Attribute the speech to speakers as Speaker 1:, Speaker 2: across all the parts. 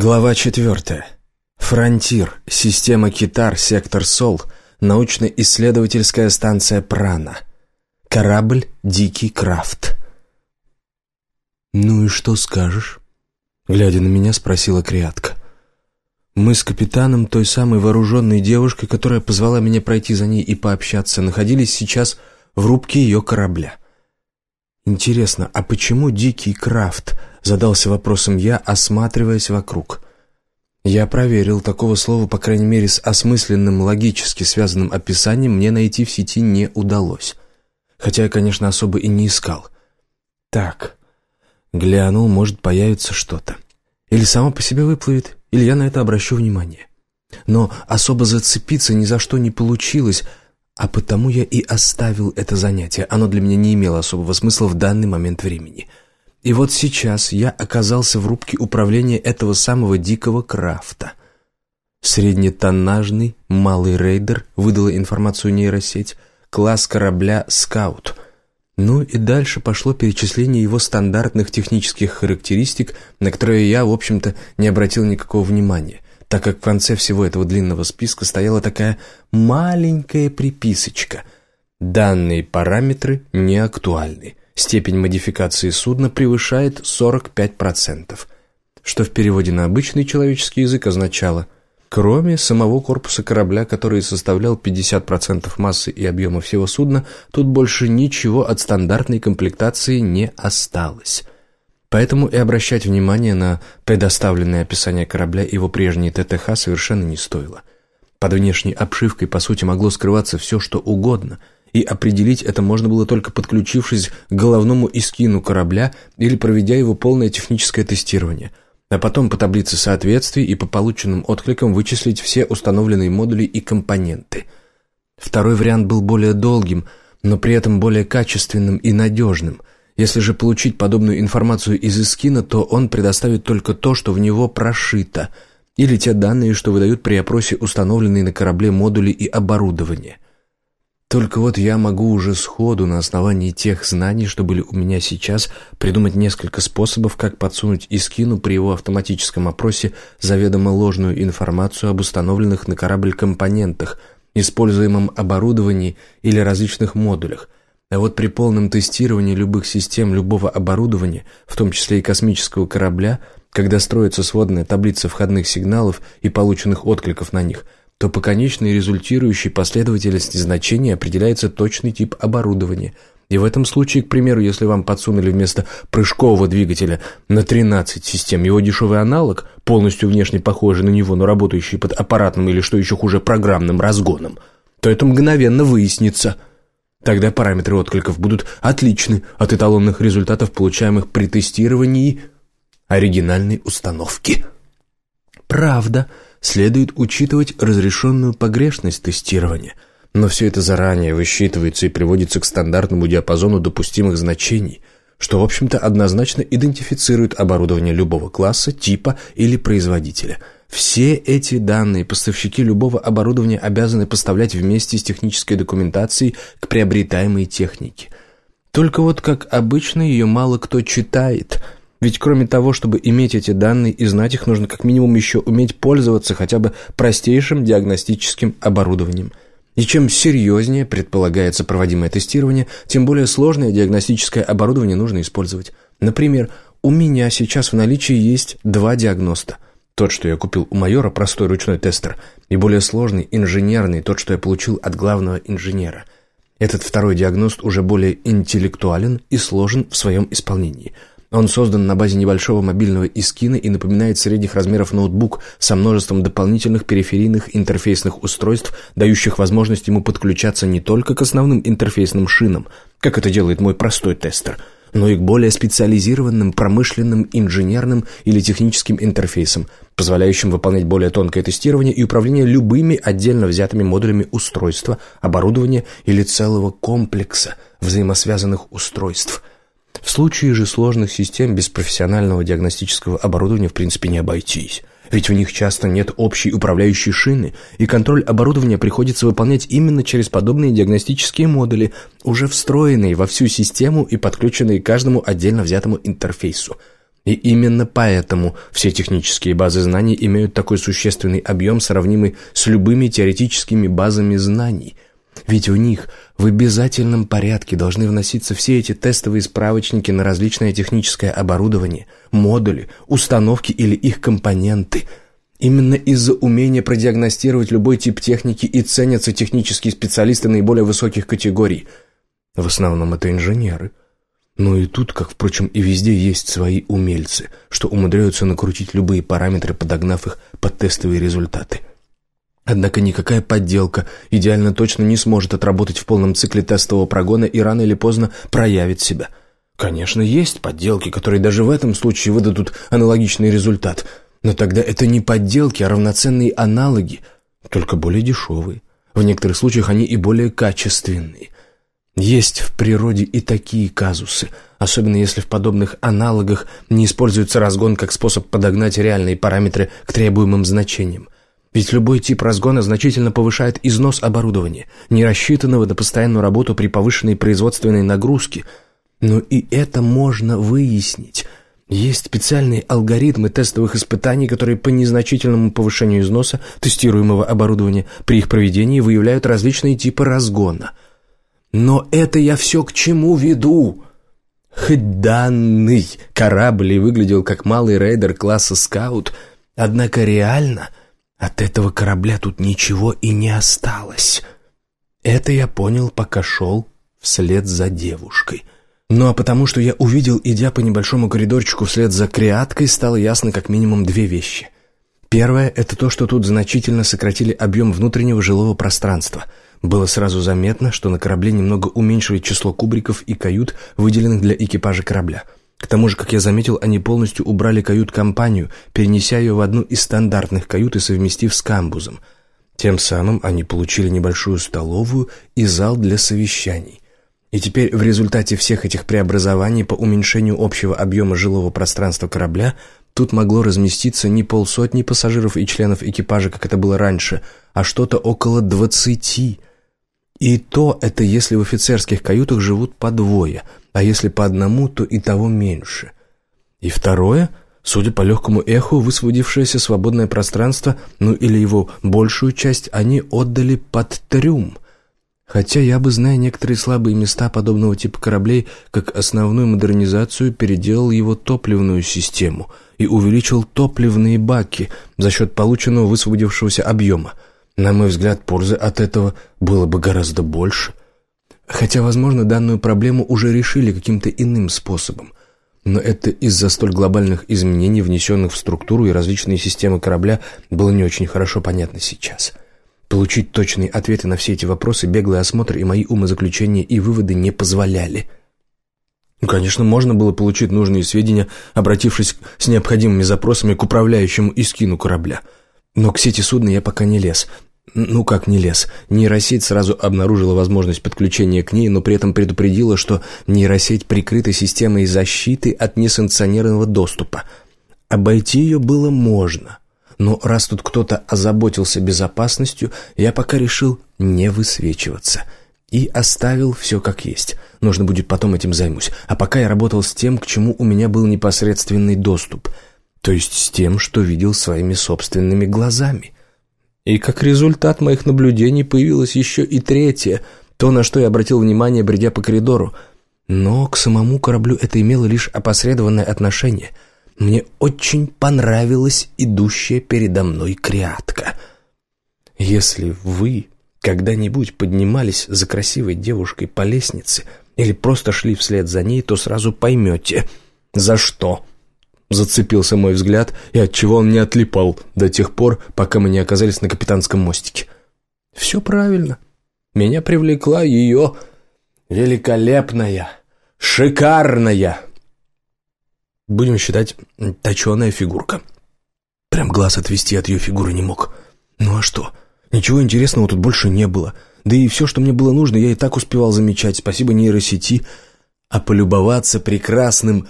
Speaker 1: Глава 4. Фронтир. Система Китар, сектор Сол. Научно-исследовательская станция Прана. Корабль «Дикий Крафт». «Ну и что скажешь?» Глядя на меня, спросила Криатка. Мы с капитаном, той самой вооруженной девушкой, которая позвала меня пройти за ней и пообщаться, находились сейчас в рубке ее корабля. Интересно, а почему «Дикий Крафт»? Задался вопросом я, осматриваясь вокруг. Я проверил, такого слова, по крайней мере, с осмысленным, логически связанным описанием мне найти в сети не удалось. Хотя я, конечно, особо и не искал. Так, глянул, может появиться что-то. Или само по себе выплывет, или я на это обращу внимание. Но особо зацепиться ни за что не получилось, а потому я и оставил это занятие. Оно для меня не имело особого смысла в данный момент времени — и вот сейчас я оказался в рубке управления этого самого дикого крафта. Среднетоннажный малый рейдер выдала информацию нейросеть, класс корабля «Скаут». Ну и дальше пошло перечисление его стандартных технических характеристик, на которые я, в общем-то, не обратил никакого внимания, так как в конце всего этого длинного списка стояла такая маленькая приписочка. Данные параметры не актуальны степень модификации судна превышает 45%, что в переводе на обычный человеческий язык означало Кроме самого корпуса корабля, который составлял 50% массы и объема всего судна, тут больше ничего от стандартной комплектации не осталось. Поэтому и обращать внимание на предоставленное описание корабля и его прежние ТТХ совершенно не стоило. Под внешней обшивкой, по сути, могло скрываться все, что угодно – и определить это можно было только подключившись к головному искину корабля или проведя его полное техническое тестирование, а потом по таблице соответствий и по полученным откликам вычислить все установленные модули и компоненты. Второй вариант был более долгим, но при этом более качественным и надежным. Если же получить подобную информацию из искина, то он предоставит только то, что в него прошито, или те данные, что выдают при опросе установленные на корабле модули и оборудование – только вот я могу уже сходу на основании тех знаний, что были у меня сейчас, придумать несколько способов, как подсунуть Искину при его автоматическом опросе заведомо ложную информацию об установленных на корабль компонентах, используемом оборудовании или различных модулях. А вот при полном тестировании любых систем, любого оборудования, в том числе и космического корабля, когда строится сводная таблица входных сигналов и полученных откликов на них – то по конечной результирующей последовательности значений определяется точный тип оборудования. И в этом случае, к примеру, если вам подсунули вместо прыжкового двигателя на 13 систем его дешевый аналог, полностью внешне похожий на него, но работающий под аппаратным или, что еще хуже, программным разгоном, то это мгновенно выяснится. Тогда параметры откликов будут отличны от эталонных результатов, получаемых при тестировании оригинальной установки. Правда – следует учитывать разрешенную погрешность тестирования, но все это заранее высчитывается и приводится к стандартному диапазону допустимых значений, что, в общем-то, однозначно идентифицирует оборудование любого класса, типа или производителя. Все эти данные поставщики любого оборудования обязаны поставлять вместе с технической документацией к приобретаемой технике. Только вот, как обычно, ее мало кто читает – ведь кроме того, чтобы иметь эти данные и знать их, нужно как минимум еще уметь пользоваться хотя бы простейшим диагностическим оборудованием. И чем серьезнее предполагается проводимое тестирование, тем более сложное диагностическое оборудование нужно использовать. Например, у меня сейчас в наличии есть два диагноста. Тот, что я купил у майора, простой ручной тестер, и более сложный, инженерный, тот, что я получил от главного инженера. Этот второй диагност уже более интеллектуален и сложен в своем исполнении – он создан на базе небольшого мобильного искина и напоминает средних размеров ноутбук со множеством дополнительных периферийных интерфейсных устройств, дающих возможность ему подключаться не только к основным интерфейсным шинам, как это делает мой простой тестер, но и к более специализированным промышленным, инженерным или техническим интерфейсам, позволяющим выполнять более тонкое тестирование и управление любыми отдельно взятыми модулями устройства, оборудования или целого комплекса взаимосвязанных устройств – в случае же сложных систем без профессионального диагностического оборудования в принципе не обойтись. Ведь у них часто нет общей управляющей шины, и контроль оборудования приходится выполнять именно через подобные диагностические модули, уже встроенные во всю систему и подключенные к каждому отдельно взятому интерфейсу. И именно поэтому все технические базы знаний имеют такой существенный объем, сравнимый с любыми теоретическими базами знаний. Ведь в них в обязательном порядке должны вноситься все эти тестовые справочники на различное техническое оборудование, модули, установки или их компоненты. Именно из-за умения продиагностировать любой тип техники и ценятся технические специалисты наиболее высоких категорий. В основном это инженеры – но и тут, как, впрочем, и везде есть свои умельцы, что умудряются накрутить любые параметры, подогнав их под тестовые результаты. Однако никакая подделка идеально точно не сможет отработать в полном цикле тестового прогона и рано или поздно проявит себя. Конечно, есть подделки, которые даже в этом случае выдадут аналогичный результат, но тогда это не подделки, а равноценные аналоги, только более дешевые. В некоторых случаях они и более качественные – есть в природе и такие казусы, особенно если в подобных аналогах не используется разгон как способ подогнать реальные параметры к требуемым значениям. Ведь любой тип разгона значительно повышает износ оборудования, не рассчитанного на постоянную работу при повышенной производственной нагрузке. Но и это можно выяснить. Есть специальные алгоритмы тестовых испытаний, которые по незначительному повышению износа тестируемого оборудования при их проведении выявляют различные типы разгона – но это я все к чему веду? Хоть данный корабль и выглядел как малый рейдер класса «Скаут», однако реально от этого корабля тут ничего и не осталось. Это я понял, пока шел вслед за девушкой. Ну а потому что я увидел, идя по небольшому коридорчику вслед за креаткой, стало ясно как минимум две вещи. Первое — это то, что тут значительно сократили объем внутреннего жилого пространства — было сразу заметно, что на корабле немного уменьшили число кубриков и кают, выделенных для экипажа корабля. К тому же, как я заметил, они полностью убрали кают-компанию, перенеся ее в одну из стандартных кают и совместив с камбузом. Тем самым они получили небольшую столовую и зал для совещаний. И теперь в результате всех этих преобразований по уменьшению общего объема жилого пространства корабля тут могло разместиться не полсотни пассажиров и членов экипажа, как это было раньше, а что-то около двадцати – и то это если в офицерских каютах живут по двое, а если по одному, то и того меньше. И второе, судя по легкому эху, высвободившееся свободное пространство, ну или его большую часть, они отдали под трюм. Хотя я бы, зная некоторые слабые места подобного типа кораблей, как основную модернизацию, переделал его топливную систему и увеличил топливные баки за счет полученного высвободившегося объема – на мой взгляд, пользы от этого было бы гораздо больше. Хотя, возможно, данную проблему уже решили каким-то иным способом. Но это из-за столь глобальных изменений, внесенных в структуру и различные системы корабля, было не очень хорошо понятно сейчас. Получить точные ответы на все эти вопросы беглый осмотр и мои умозаключения и выводы не позволяли. Ну, конечно, можно было получить нужные сведения, обратившись с необходимыми запросами к управляющему Искину корабля. Но к сети судна я пока не лез, ну как не лез. Нейросеть сразу обнаружила возможность подключения к ней, но при этом предупредила, что нейросеть прикрыта системой защиты от несанкционированного доступа. Обойти ее было можно. Но раз тут кто-то озаботился безопасностью, я пока решил не высвечиваться. И оставил все как есть. Нужно будет потом этим займусь. А пока я работал с тем, к чему у меня был непосредственный доступ. То есть с тем, что видел своими собственными глазами. И как результат моих наблюдений появилось еще и третье, то, на что я обратил внимание, бредя по коридору. Но к самому кораблю это имело лишь опосредованное отношение. Мне очень понравилась идущая передо мной крятка. Если вы когда-нибудь поднимались за красивой девушкой по лестнице или просто шли вслед за ней, то сразу поймете, за что Зацепился мой взгляд, и от чего он не отлипал до тех пор, пока мы не оказались на капитанском мостике. Все правильно. Меня привлекла ее великолепная, шикарная, будем считать, точеная фигурка. Прям глаз отвести от ее фигуры не мог. Ну а что? Ничего интересного тут больше не было. Да и все, что мне было нужно, я и так успевал замечать, спасибо нейросети. А полюбоваться прекрасным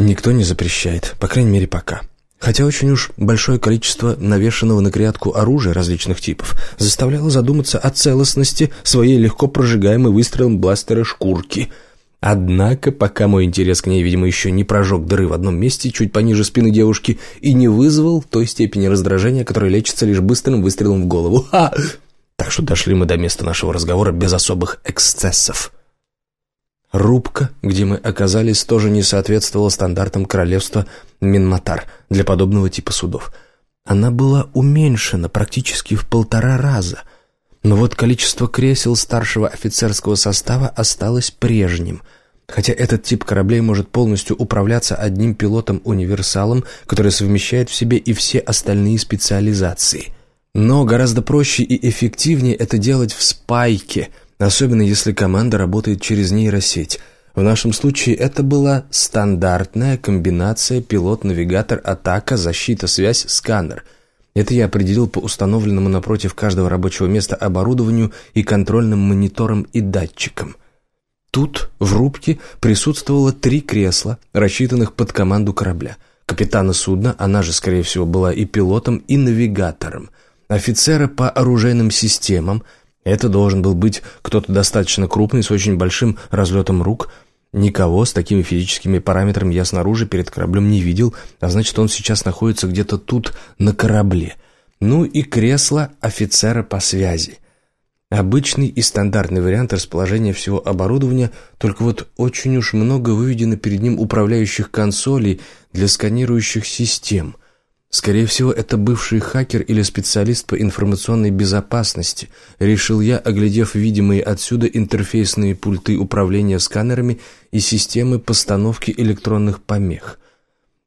Speaker 1: Никто не запрещает, по крайней мере пока. Хотя очень уж большое количество навешенного на крятку оружия различных типов заставляло задуматься о целостности своей легко прожигаемой выстрелом бластера шкурки. Однако, пока мой интерес к ней, видимо, еще не прожег дыры в одном месте, чуть пониже спины девушки, и не вызвал той степени раздражения, которая лечится лишь быстрым выстрелом в голову. Ха! Так что дошли мы до места нашего разговора без особых эксцессов. Рубка, где мы оказались, тоже не соответствовала стандартам королевства Минматар для подобного типа судов. Она была уменьшена практически в полтора раза. Но вот количество кресел старшего офицерского состава осталось прежним, хотя этот тип кораблей может полностью управляться одним пилотом-универсалом, который совмещает в себе и все остальные специализации. Но гораздо проще и эффективнее это делать в спайке – особенно если команда работает через нейросеть. В нашем случае это была стандартная комбинация пилот-навигатор, атака, защита, связь, сканер. Это я определил по установленному напротив каждого рабочего места оборудованию и контрольным мониторам и датчикам. Тут, в рубке, присутствовало три кресла, рассчитанных под команду корабля. Капитана судна, она же, скорее всего, была и пилотом, и навигатором. Офицера по оружейным системам – это должен был быть кто-то достаточно крупный, с очень большим разлетом рук. Никого с такими физическими параметрами я снаружи перед кораблем не видел, а значит, он сейчас находится где-то тут, на корабле. Ну и кресло офицера по связи. Обычный и стандартный вариант расположения всего оборудования, только вот очень уж много выведено перед ним управляющих консолей для сканирующих систем. Скорее всего, это бывший хакер или специалист по информационной безопасности, решил я, оглядев видимые отсюда интерфейсные пульты управления сканерами и системы постановки электронных помех.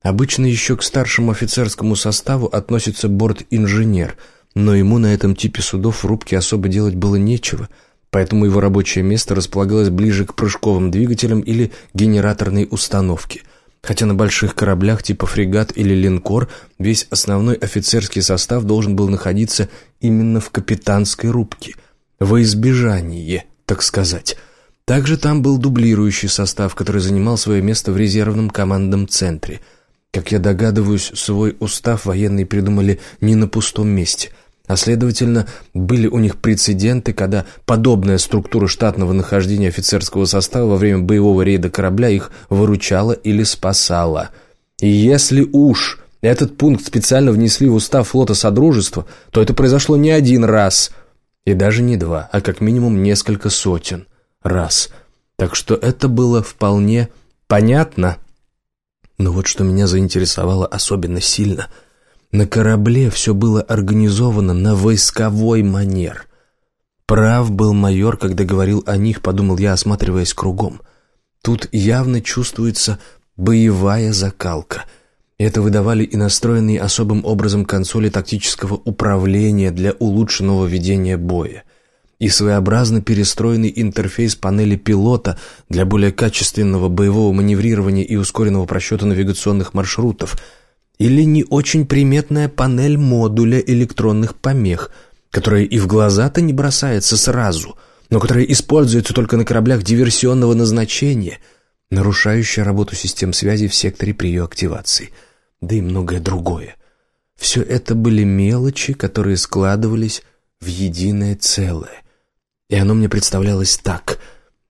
Speaker 1: Обычно еще к старшему офицерскому составу относится борт-инженер, но ему на этом типе судов в рубке особо делать было нечего, поэтому его рабочее место располагалось ближе к прыжковым двигателям или генераторной установке – хотя на больших кораблях типа фрегат или линкор весь основной офицерский состав должен был находиться именно в капитанской рубке, во избежание, так сказать. Также там был дублирующий состав, который занимал свое место в резервном командном центре. Как я догадываюсь, свой устав военные придумали не на пустом месте – а следовательно, были у них прецеденты, когда подобная структура штатного нахождения офицерского состава во время боевого рейда корабля их выручала или спасала. И если уж этот пункт специально внесли в устав флота Содружества, то это произошло не один раз, и даже не два, а как минимум несколько сотен раз. Так что это было вполне понятно. Но вот что меня заинтересовало особенно сильно – на корабле все было организовано на войсковой манер. Прав был майор, когда говорил о них, подумал я, осматриваясь кругом. Тут явно чувствуется боевая закалка. Это выдавали и настроенные особым образом консоли тактического управления для улучшенного ведения боя и своеобразно перестроенный интерфейс панели пилота для более качественного боевого маневрирования и ускоренного просчета навигационных маршрутов – или не очень приметная панель модуля электронных помех, которая и в глаза-то не бросается сразу, но которая используется только на кораблях диверсионного назначения, нарушающая работу систем связи в секторе при ее активации, да и многое другое. Все это были мелочи, которые складывались в единое целое. И оно мне представлялось так.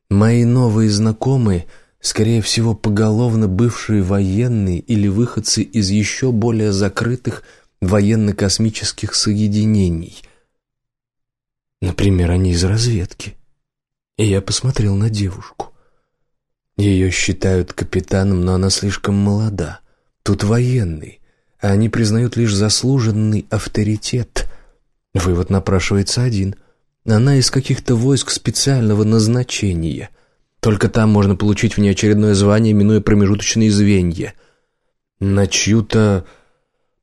Speaker 1: Мои новые знакомые — скорее всего, поголовно бывшие военные или выходцы из еще более закрытых военно-космических соединений. Например, они из разведки. И я посмотрел на девушку. Ее считают капитаном, но она слишком молода. Тут военный, а они признают лишь заслуженный авторитет. Вывод напрашивается один. Она из каких-то войск специального назначения — только там можно получить внеочередное звание, минуя промежуточные звенья. На чью-то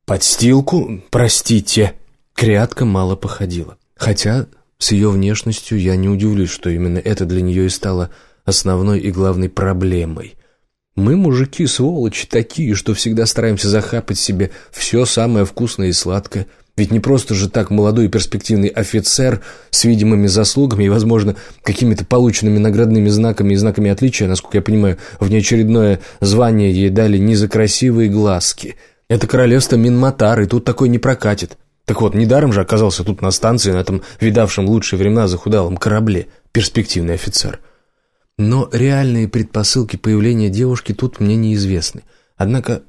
Speaker 1: подстилку, простите, крятка мало походила. Хотя с ее внешностью я не удивлюсь, что именно это для нее и стало основной и главной проблемой. Мы, мужики, сволочи такие, что всегда стараемся захапать себе все самое вкусное и сладкое – ведь не просто же так молодой и перспективный офицер с видимыми заслугами и, возможно, какими-то полученными наградными знаками и знаками отличия, насколько я понимаю, внеочередное звание ей дали не за красивые глазки. Это королевство Минматар, и тут такой не прокатит. Так вот, недаром же оказался тут на станции, на этом видавшем лучшие времена захудалом корабле, перспективный офицер. Но реальные предпосылки появления девушки тут мне неизвестны. Однако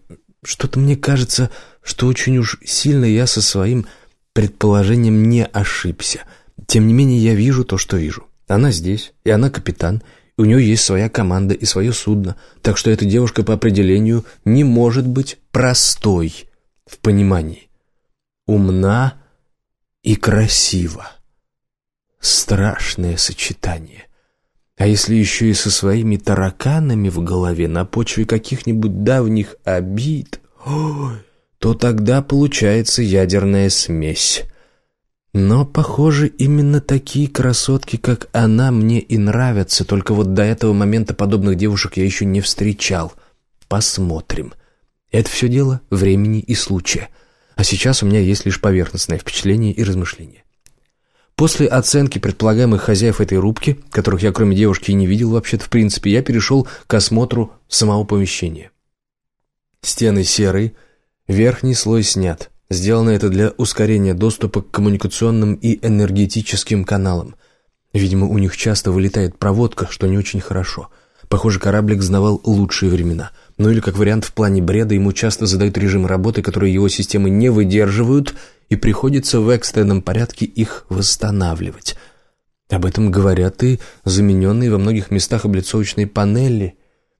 Speaker 1: что-то мне кажется, что очень уж сильно я со своим предположением не ошибся. Тем не менее, я вижу то, что вижу. Она здесь, и она капитан, и у нее есть своя команда и свое судно, так что эта девушка по определению не может быть простой в понимании. Умна и красива. Страшное сочетание. А если еще и со своими тараканами в голове на почве каких-нибудь давних обид, то тогда получается ядерная смесь. Но, похоже, именно такие красотки, как она, мне и нравятся, только вот до этого момента подобных девушек я еще не встречал. Посмотрим. Это все дело времени и случая. А сейчас у меня есть лишь поверхностное впечатление и размышление. После оценки предполагаемых хозяев этой рубки, которых я кроме девушки и не видел вообще-то в принципе, я перешел к осмотру самого помещения. Стены серые, верхний слой снят. Сделано это для ускорения доступа к коммуникационным и энергетическим каналам. Видимо, у них часто вылетает проводка, что не очень хорошо. Похоже, кораблик знавал лучшие времена. Ну или, как вариант, в плане бреда ему часто задают режим работы, которые его системы не выдерживают, и приходится в экстренном порядке их восстанавливать. Об этом говорят и замененные во многих местах облицовочные панели,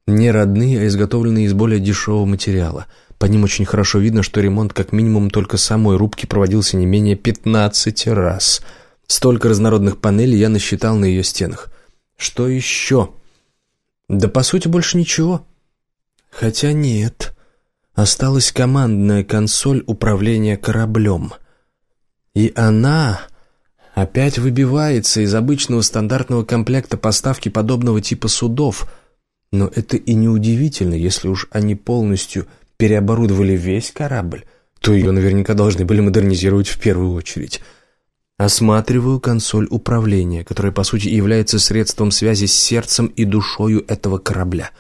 Speaker 1: не родные, а изготовленные из более дешевого материала. По ним очень хорошо видно, что ремонт как минимум только самой рубки проводился не менее 15 раз. Столько разнородных панелей я насчитал на ее стенах. Что еще? Да по сути больше ничего. Хотя нет. Осталась командная консоль управления кораблем. И она опять выбивается из обычного стандартного комплекта поставки подобного типа судов. Но это и не удивительно, если уж они полностью переоборудовали весь корабль, то ее наверняка должны были модернизировать в первую очередь. Осматриваю консоль управления, которая по сути является средством связи с сердцем и душою этого корабля,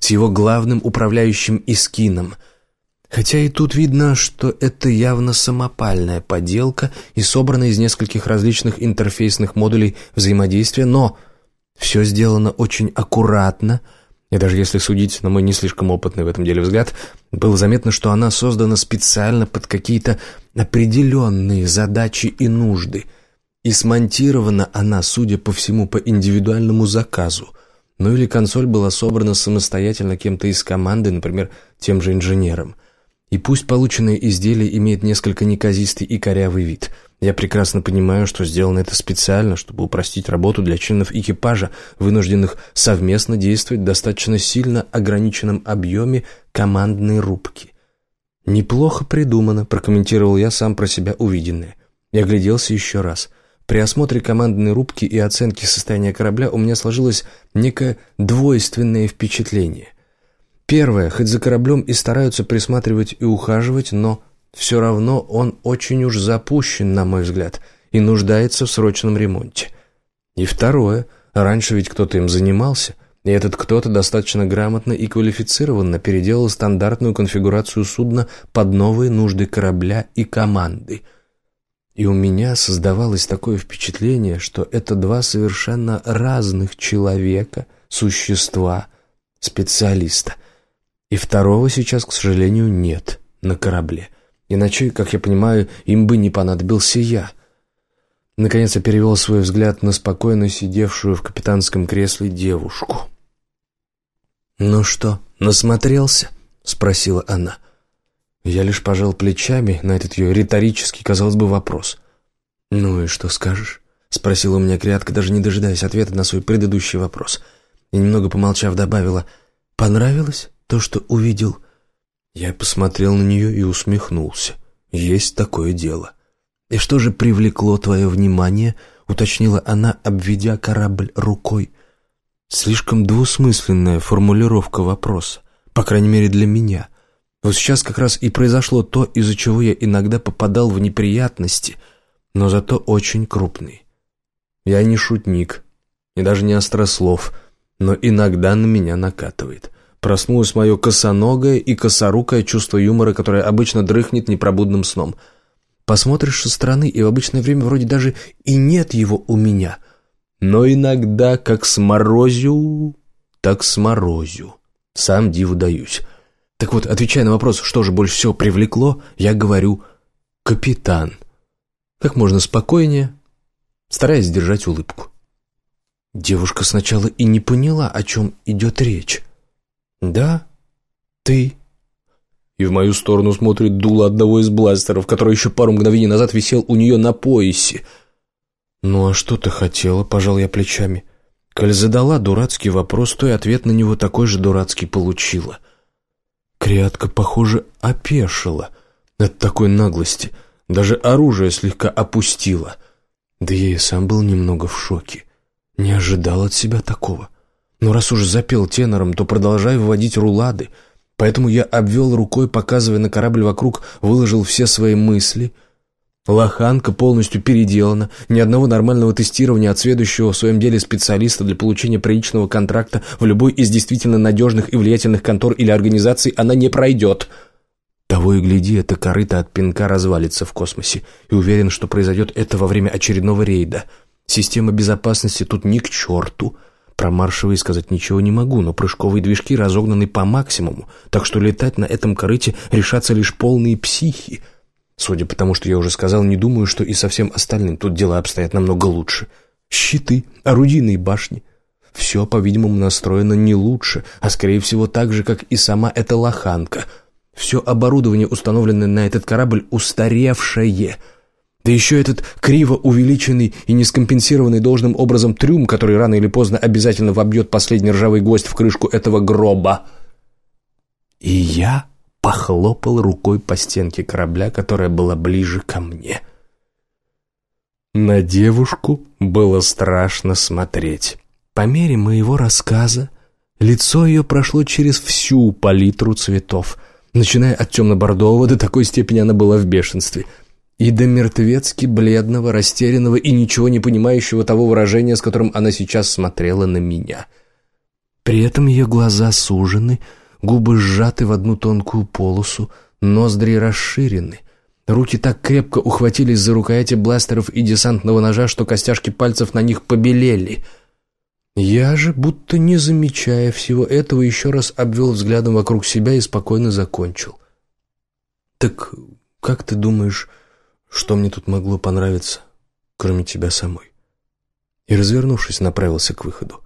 Speaker 1: с его главным управляющим искином – Хотя и тут видно, что это явно самопальная поделка и собрана из нескольких различных интерфейсных модулей взаимодействия, но все сделано очень аккуратно, и даже если судить на мой не слишком опытный в этом деле взгляд, было заметно, что она создана специально под какие-то определенные задачи и нужды, и смонтирована она, судя по всему, по индивидуальному заказу. Ну или консоль была собрана самостоятельно кем-то из команды, например, тем же инженером – и пусть полученное изделие имеет несколько неказистый и корявый вид, я прекрасно понимаю, что сделано это специально, чтобы упростить работу для членов экипажа, вынужденных совместно действовать в достаточно сильно ограниченном объеме командной рубки. «Неплохо придумано», – прокомментировал я сам про себя увиденное. Я огляделся еще раз. При осмотре командной рубки и оценке состояния корабля у меня сложилось некое двойственное впечатление – Первое, хоть за кораблем и стараются присматривать и ухаживать, но все равно он очень уж запущен, на мой взгляд, и нуждается в срочном ремонте. И второе, раньше ведь кто-то им занимался, и этот кто-то достаточно грамотно и квалифицированно переделал стандартную конфигурацию судна под новые нужды корабля и команды. И у меня создавалось такое впечатление, что это два совершенно разных человека, существа, специалиста – и второго сейчас, к сожалению, нет на корабле. Иначе, как я понимаю, им бы не понадобился я. Наконец я перевел свой взгляд на спокойно сидевшую в капитанском кресле девушку. «Ну что, насмотрелся?» — спросила она. Я лишь пожал плечами на этот ее риторический, казалось бы, вопрос. «Ну и что скажешь?» — спросила у меня крятка, даже не дожидаясь ответа на свой предыдущий вопрос. И немного помолчав добавила «Понравилось?» то, что увидел. Я посмотрел на нее и усмехнулся. Есть такое дело. И что же привлекло твое внимание? Уточнила она, обведя корабль рукой. Слишком двусмысленная формулировка вопроса, по крайней мере для меня. Вот сейчас как раз и произошло то, из-за чего я иногда попадал в неприятности, но зато очень крупный. Я не шутник и даже не острослов, но иногда на меня накатывает. Проснулось мое косоногое и косорукое чувство юмора, которое обычно дрыхнет непробудным сном. Посмотришь со стороны, и в обычное время вроде даже и нет его у меня. Но иногда как сморозю, так сморозю. Сам диву даюсь. Так вот, отвечая на вопрос, что же больше всего привлекло, я говорю «капитан». Как можно спокойнее, стараясь сдержать улыбку. Девушка сначала и не поняла, о чем идет речь. «Да, ты». И в мою сторону смотрит дуло одного из бластеров, который еще пару мгновений назад висел у нее на поясе. «Ну а что ты хотела?» – пожал я плечами. Коль задала дурацкий вопрос, то и ответ на него такой же дурацкий получила. Криатка, похоже, опешила от такой наглости. Даже оружие слегка опустила. Да я и сам был немного в шоке. Не ожидал от себя такого. Но раз уж запел тенором, то продолжай вводить рулады. Поэтому я обвел рукой, показывая на корабль вокруг, выложил все свои мысли — Лоханка полностью переделана, ни одного нормального тестирования от следующего в своем деле специалиста для получения приличного контракта в любой из действительно надежных и влиятельных контор или организаций она не пройдет. Того и гляди, эта корыта от пинка развалится в космосе, и уверен, что произойдет это во время очередного рейда. Система безопасности тут ни к черту. Про маршевые сказать ничего не могу, но прыжковые движки разогнаны по максимуму, так что летать на этом корыте решатся лишь полные психи — Судя по тому, что я уже сказал, не думаю, что и со всем остальным тут дела обстоят намного лучше. Щиты, орудийные башни. Все, по-видимому, настроено не лучше, а скорее всего так же, как и сама эта лоханка. Все оборудование, установленное на этот корабль, устаревшее. Да еще этот криво увеличенный и не скомпенсированный должным образом трюм, который рано или поздно обязательно вобьет последний ржавый гвоздь в крышку этого гроба. И я похлопал рукой по стенке корабля, которая была ближе ко мне. На девушку было страшно смотреть. По мере моего рассказа лицо ее прошло через всю палитру цветов, начиная от темно-бордового, до такой степени она была в бешенстве, и до мертвецки бледного, растерянного и ничего не понимающего того выражения, с которым она сейчас смотрела на меня. При этом ее глаза сужены — губы сжаты в одну тонкую полосу, ноздри расширены. Руки так крепко ухватились за рукояти бластеров и десантного ножа, что костяшки пальцев на них побелели. Я же, будто не замечая всего этого, еще раз обвел взглядом вокруг себя и спокойно закончил. «Так как ты думаешь, что мне тут могло понравиться, кроме тебя самой?» И, развернувшись, направился к выходу.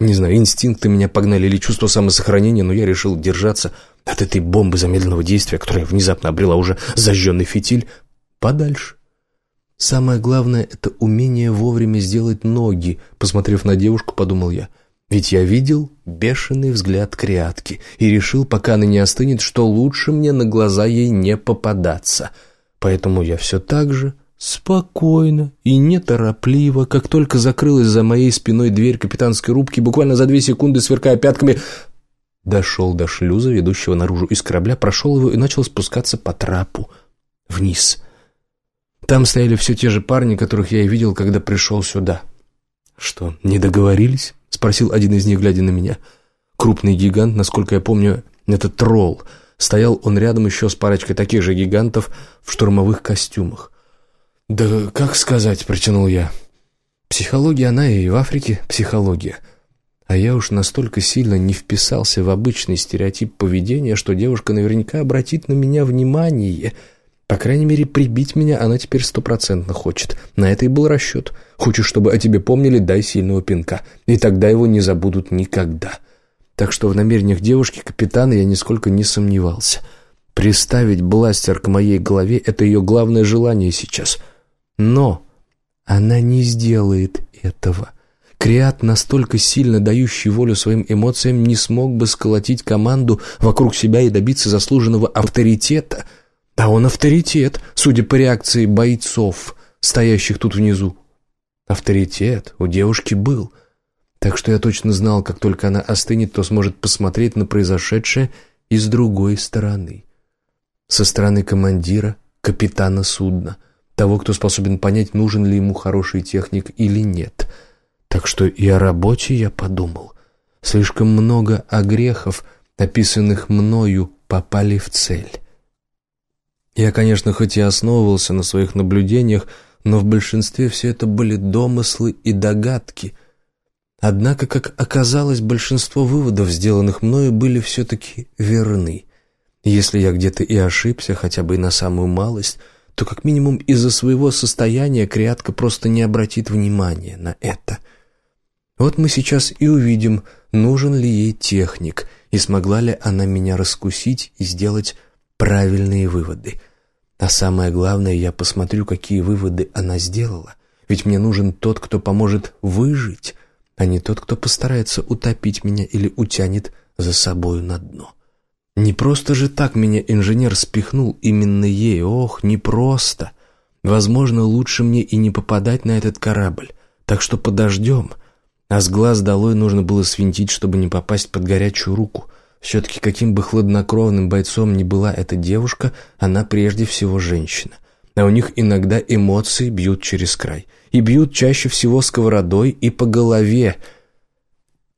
Speaker 1: Не знаю, инстинкты меня погнали или чувство самосохранения, но я решил держаться от этой бомбы замедленного действия, которая внезапно обрела уже зажженный фитиль, подальше. Самое главное — это умение вовремя сделать ноги, посмотрев на девушку, подумал я. Ведь я видел бешеный взгляд крятки и решил, пока она не остынет, что лучше мне на глаза ей не попадаться. Поэтому я все так же Спокойно и неторопливо, как только закрылась за моей спиной дверь капитанской рубки, буквально за две секунды, сверкая пятками, дошел до шлюза, ведущего наружу из корабля, прошел его и начал спускаться по трапу вниз. Там стояли все те же парни, которых я и видел, когда пришел сюда. «Что, не договорились?» — спросил один из них, глядя на меня. Крупный гигант, насколько я помню, это тролл. Стоял он рядом еще с парочкой таких же гигантов в штурмовых костюмах. «Да как сказать?» — протянул я. «Психология она и в Африке психология. А я уж настолько сильно не вписался в обычный стереотип поведения, что девушка наверняка обратит на меня внимание. По крайней мере, прибить меня она теперь стопроцентно хочет. На это и был расчет. Хочешь, чтобы о тебе помнили, дай сильного пинка. И тогда его не забудут никогда». Так что в намерениях девушки капитана я нисколько не сомневался. Приставить бластер к моей голове — это ее главное желание сейчас — но она не сделает этого. Креат, настолько сильно дающий волю своим эмоциям, не смог бы сколотить команду вокруг себя и добиться заслуженного авторитета. А он авторитет, судя по реакции бойцов, стоящих тут внизу. Авторитет у девушки был. Так что я точно знал, как только она остынет, то сможет посмотреть на произошедшее и с другой стороны. Со стороны командира, капитана судна — того, кто способен понять, нужен ли ему хороший техник или нет. Так что и о работе я подумал. Слишком много огрехов, описанных мною, попали в цель. Я, конечно, хоть и основывался на своих наблюдениях, но в большинстве все это были домыслы и догадки — Однако, как оказалось, большинство выводов, сделанных мною, были все-таки верны. Если я где-то и ошибся, хотя бы и на самую малость, то как минимум из-за своего состояния крятка просто не обратит внимания на это. Вот мы сейчас и увидим, нужен ли ей техник, и смогла ли она меня раскусить и сделать правильные выводы. А самое главное, я посмотрю, какие выводы она сделала. Ведь мне нужен тот, кто поможет выжить, а не тот, кто постарается утопить меня или утянет за собою на дно. Не просто же так меня инженер спихнул именно ей, ох, не просто. Возможно, лучше мне и не попадать на этот корабль, так что подождем. А с глаз долой нужно было свинтить, чтобы не попасть под горячую руку. Все-таки каким бы хладнокровным бойцом ни была эта девушка, она прежде всего женщина. А у них иногда эмоции бьют через край — и бьют чаще всего сковородой и по голове.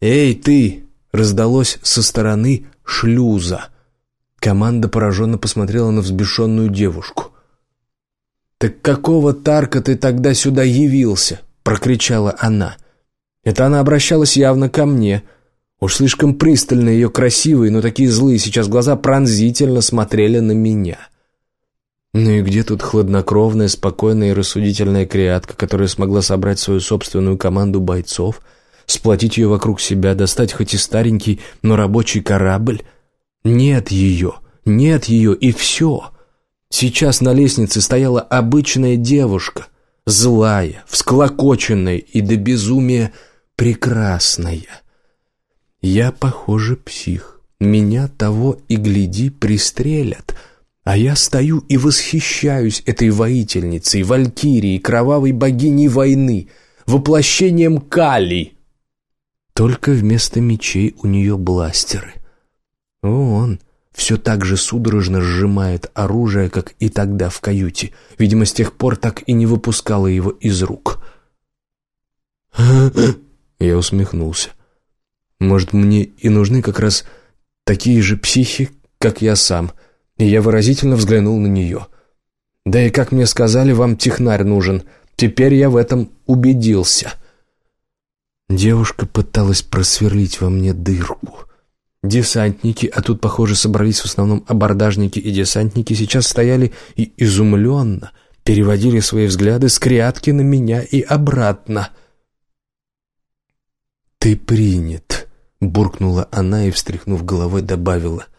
Speaker 1: «Эй, ты!» — раздалось со стороны шлюза. Команда пораженно посмотрела на взбешенную девушку. «Так какого Тарка ты тогда сюда явился?» — прокричала она. Это она обращалась явно ко мне. Уж слишком пристально ее красивые, но такие злые сейчас глаза пронзительно смотрели на меня. Ну и где тут хладнокровная, спокойная и рассудительная креатка, которая смогла собрать свою собственную команду бойцов, сплотить ее вокруг себя, достать хоть и старенький, но рабочий корабль? Нет ее, нет ее, и все. Сейчас на лестнице стояла обычная девушка, злая, всклокоченная и до безумия прекрасная. Я, похоже, псих. Меня того и гляди пристрелят — а я стою и восхищаюсь этой воительницей, валькирией, кровавой богиней войны, воплощением Кали. Только вместо мечей у нее бластеры. Он все так же судорожно сжимает оружие, как и тогда в каюте. Видимо, с тех пор так и не выпускала его из рук. Я усмехнулся. Может, мне и нужны как раз такие же психи, как я сам — и я выразительно взглянул на нее. «Да и, как мне сказали, вам технарь нужен. Теперь я в этом убедился». Девушка пыталась просверлить во мне дырку. Десантники, а тут, похоже, собрались в основном абордажники и десантники, сейчас стояли и изумленно переводили свои взгляды с крятки на меня и обратно. «Ты принят», — буркнула она и, встряхнув головой, добавила —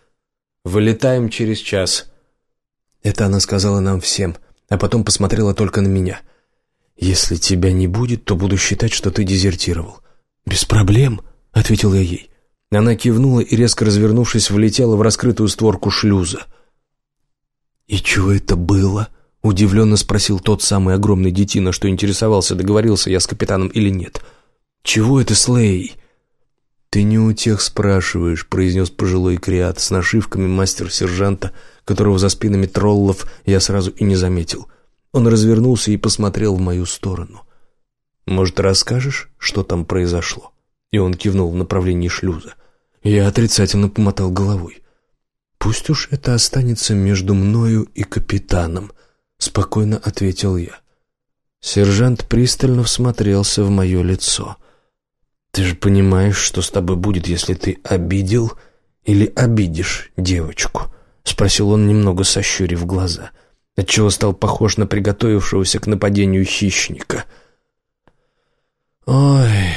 Speaker 1: Вылетаем через час». Это она сказала нам всем, а потом посмотрела только на меня. «Если тебя не будет, то буду считать, что ты дезертировал». «Без проблем», — ответил я ей. Она кивнула и, резко развернувшись, влетела в раскрытую створку шлюза. «И чего это было?» — удивленно спросил тот самый огромный детина, что интересовался, договорился я с капитаном или нет. «Чего это с Леей?» «Ты не у тех спрашиваешь», — произнес пожилой креат с нашивками мастер-сержанта, которого за спинами троллов я сразу и не заметил. Он развернулся и посмотрел в мою сторону. «Может, расскажешь, что там произошло?» И он кивнул в направлении шлюза. Я отрицательно помотал головой. «Пусть уж это останется между мною и капитаном», — спокойно ответил я. Сержант пристально всмотрелся в мое лицо. Ты же понимаешь, что с тобой будет, если ты обидел или обидишь девочку?» — спросил он, немного сощурив глаза, отчего стал похож на приготовившегося к нападению хищника. «Ой,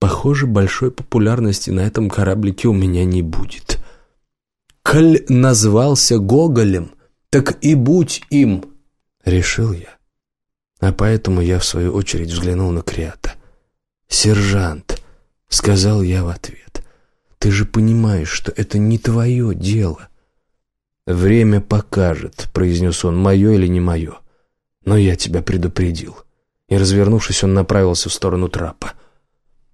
Speaker 1: похоже, большой популярности на этом кораблике у меня не будет. Коль назвался Гоголем, так и будь им!» — решил я. А поэтому я, в свою очередь, взглянул на Криата. «Сержант», — сказал я в ответ, — «ты же понимаешь, что это не твое дело». «Время покажет», — произнес он, — «мое или не мое. Но я тебя предупредил». И, развернувшись, он направился в сторону трапа.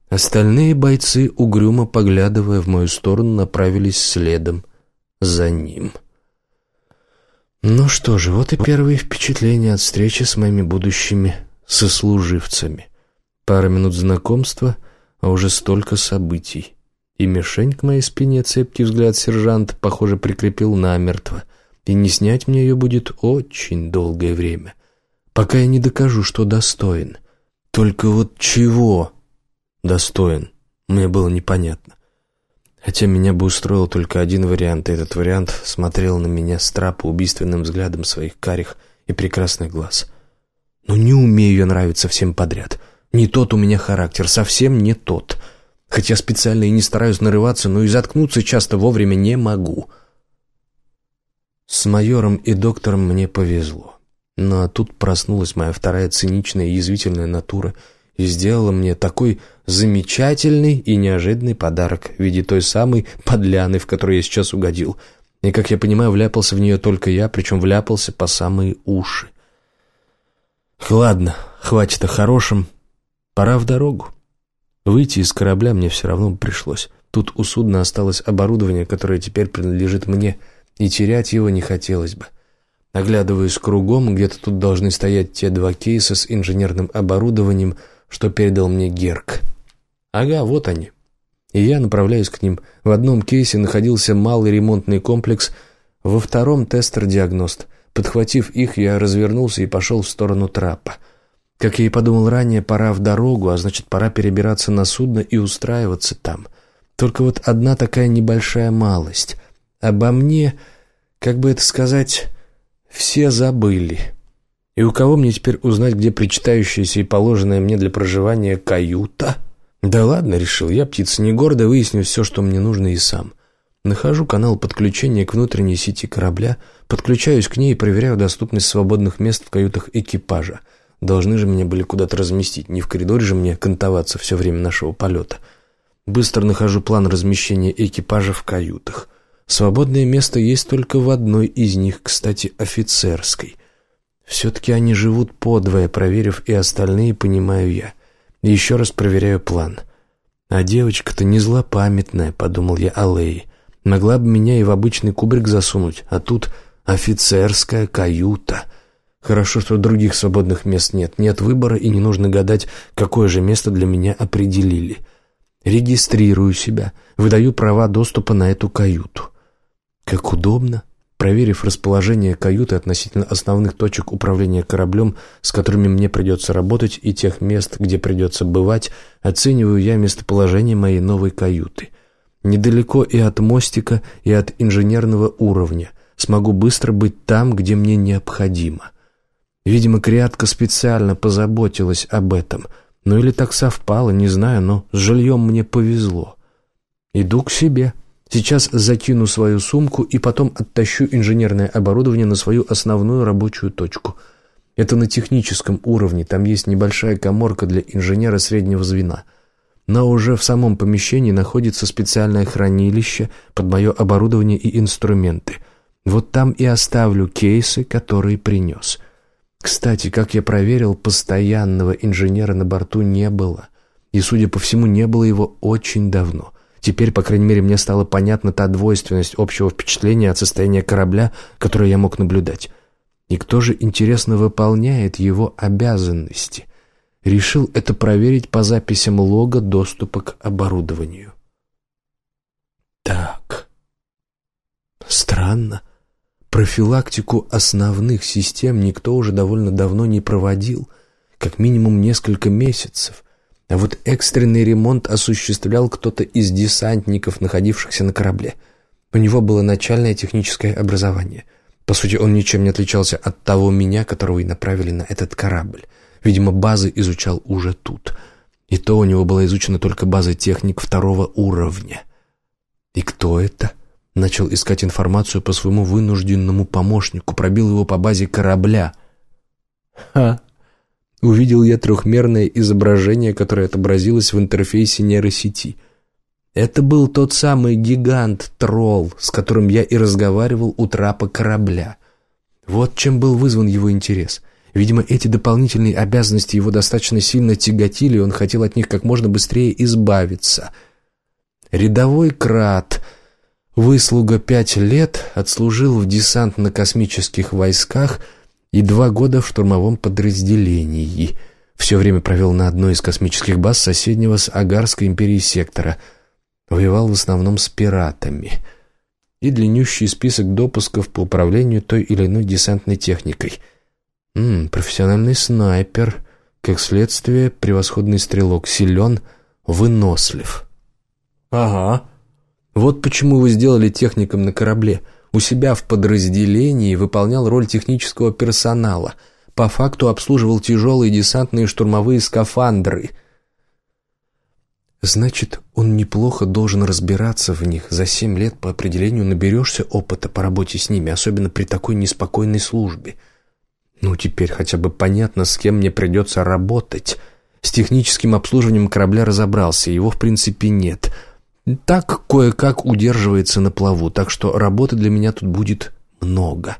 Speaker 1: Остальные бойцы, угрюмо поглядывая в мою сторону, направились следом за ним. Ну что же, вот и первые впечатления от встречи с моими будущими сослуживцами. Пара минут знакомства, а уже столько событий. И мишень к моей спине цепкий взгляд сержант, похоже, прикрепил намертво. И не снять мне ее будет очень долгое время, пока я не докажу, что достоин. Только вот чего достоин, мне было непонятно. Хотя меня бы устроил только один вариант, и этот вариант смотрел на меня с трапа убийственным взглядом своих карих и прекрасных глаз. Но не умею я нравиться всем подряд. Не тот у меня характер, совсем не тот. Хотя специально и не стараюсь нарываться, но и заткнуться часто вовремя не могу. С майором и доктором мне повезло. Ну а тут проснулась моя вторая циничная и язвительная натура — и сделала мне такой замечательный и неожиданный подарок в виде той самой подляны, в которую я сейчас угодил. И, как я понимаю, вляпался в нее только я, причем вляпался по самые уши. Ладно, хватит о хорошем. Пора в дорогу. Выйти из корабля мне все равно пришлось. Тут у судна осталось оборудование, которое теперь принадлежит мне, и терять его не хотелось бы. Оглядываясь кругом, где-то тут должны стоять те два кейса с инженерным оборудованием — что передал мне Герк. Ага, вот они. И я направляюсь к ним. В одном кейсе находился малый ремонтный комплекс, во втором тестер-диагност. Подхватив их, я развернулся и пошел в сторону трапа. Как я и подумал ранее, пора в дорогу, а значит, пора перебираться на судно и устраиваться там. Только вот одна такая небольшая малость. Обо мне, как бы это сказать, все забыли. И у кого мне теперь узнать, где причитающаяся и положенная мне для проживания каюта? Да ладно, решил я, птица не гордо, выясню все, что мне нужно и сам. Нахожу канал подключения к внутренней сети корабля, подключаюсь к ней и проверяю доступность свободных мест в каютах экипажа. Должны же меня были куда-то разместить, не в коридоре же мне кантоваться все время нашего полета. Быстро нахожу план размещения экипажа в каютах. Свободное место есть только в одной из них, кстати, офицерской – все-таки они живут подвое, проверив и остальные, понимаю я. Еще раз проверяю план. А девочка-то не злопамятная, подумал я о Лее. Могла бы меня и в обычный кубрик засунуть, а тут офицерская каюта. Хорошо, что других свободных мест нет. Нет выбора и не нужно гадать, какое же место для меня определили. Регистрирую себя, выдаю права доступа на эту каюту. Как удобно. Проверив расположение каюты относительно основных точек управления кораблем, с которыми мне придется работать, и тех мест, где придется бывать, оцениваю я местоположение моей новой каюты. Недалеко и от мостика, и от инженерного уровня. Смогу быстро быть там, где мне необходимо. Видимо, Криатка специально позаботилась об этом. Ну или так совпало, не знаю, но с жильем мне повезло. Иду к себе. Сейчас закину свою сумку и потом оттащу инженерное оборудование на свою основную рабочую точку. Это на техническом уровне, там есть небольшая коморка для инженера среднего звена. Но уже в самом помещении находится специальное хранилище под мое оборудование и инструменты. Вот там и оставлю кейсы, которые принес. Кстати, как я проверил, постоянного инженера на борту не было. И, судя по всему, не было его очень давно. Теперь, по крайней мере, мне стала понятна та двойственность общего впечатления от состояния корабля, которое я мог наблюдать. И кто же, интересно, выполняет его обязанности? Решил это проверить по записям лога доступа к оборудованию. Так. Странно. Профилактику основных систем никто уже довольно давно не проводил, как минимум несколько месяцев. А вот экстренный ремонт осуществлял кто-то из десантников, находившихся на корабле. У него было начальное техническое образование. По сути, он ничем не отличался от того меня, которого и направили на этот корабль. Видимо, базы изучал уже тут. И то у него была изучена только база техник второго уровня. И кто это? Начал искать информацию по своему вынужденному помощнику, пробил его по базе корабля. Ха! Увидел я трехмерное изображение, которое отобразилось в интерфейсе нейросети. Это был тот самый гигант-тролл, с которым я и разговаривал у трапа корабля. Вот чем был вызван его интерес. Видимо, эти дополнительные обязанности его достаточно сильно тяготили, и он хотел от них как можно быстрее избавиться. Рядовой крат, выслуга пять лет, отслужил в десантно-космических войсках – и два года в штурмовом подразделении. Все время провел на одной из космических баз соседнего с Агарской империей сектора. Воевал в основном с пиратами. И длиннющий список допусков по управлению той или иной десантной техникой. М -м, профессиональный снайпер, как следствие, превосходный стрелок, силен, вынослив. «Ага. Вот почему вы сделали техником на корабле. У себя в подразделении выполнял роль технического персонала. По факту обслуживал тяжелые десантные штурмовые скафандры». Значит, он неплохо должен разбираться в них. За семь лет по определению наберешься опыта по работе с ними, особенно при такой неспокойной службе. Ну, теперь хотя бы понятно, с кем мне придется работать. С техническим обслуживанием корабля разобрался, его в принципе нет. Так кое-как удерживается на плаву, так что работы для меня тут будет много.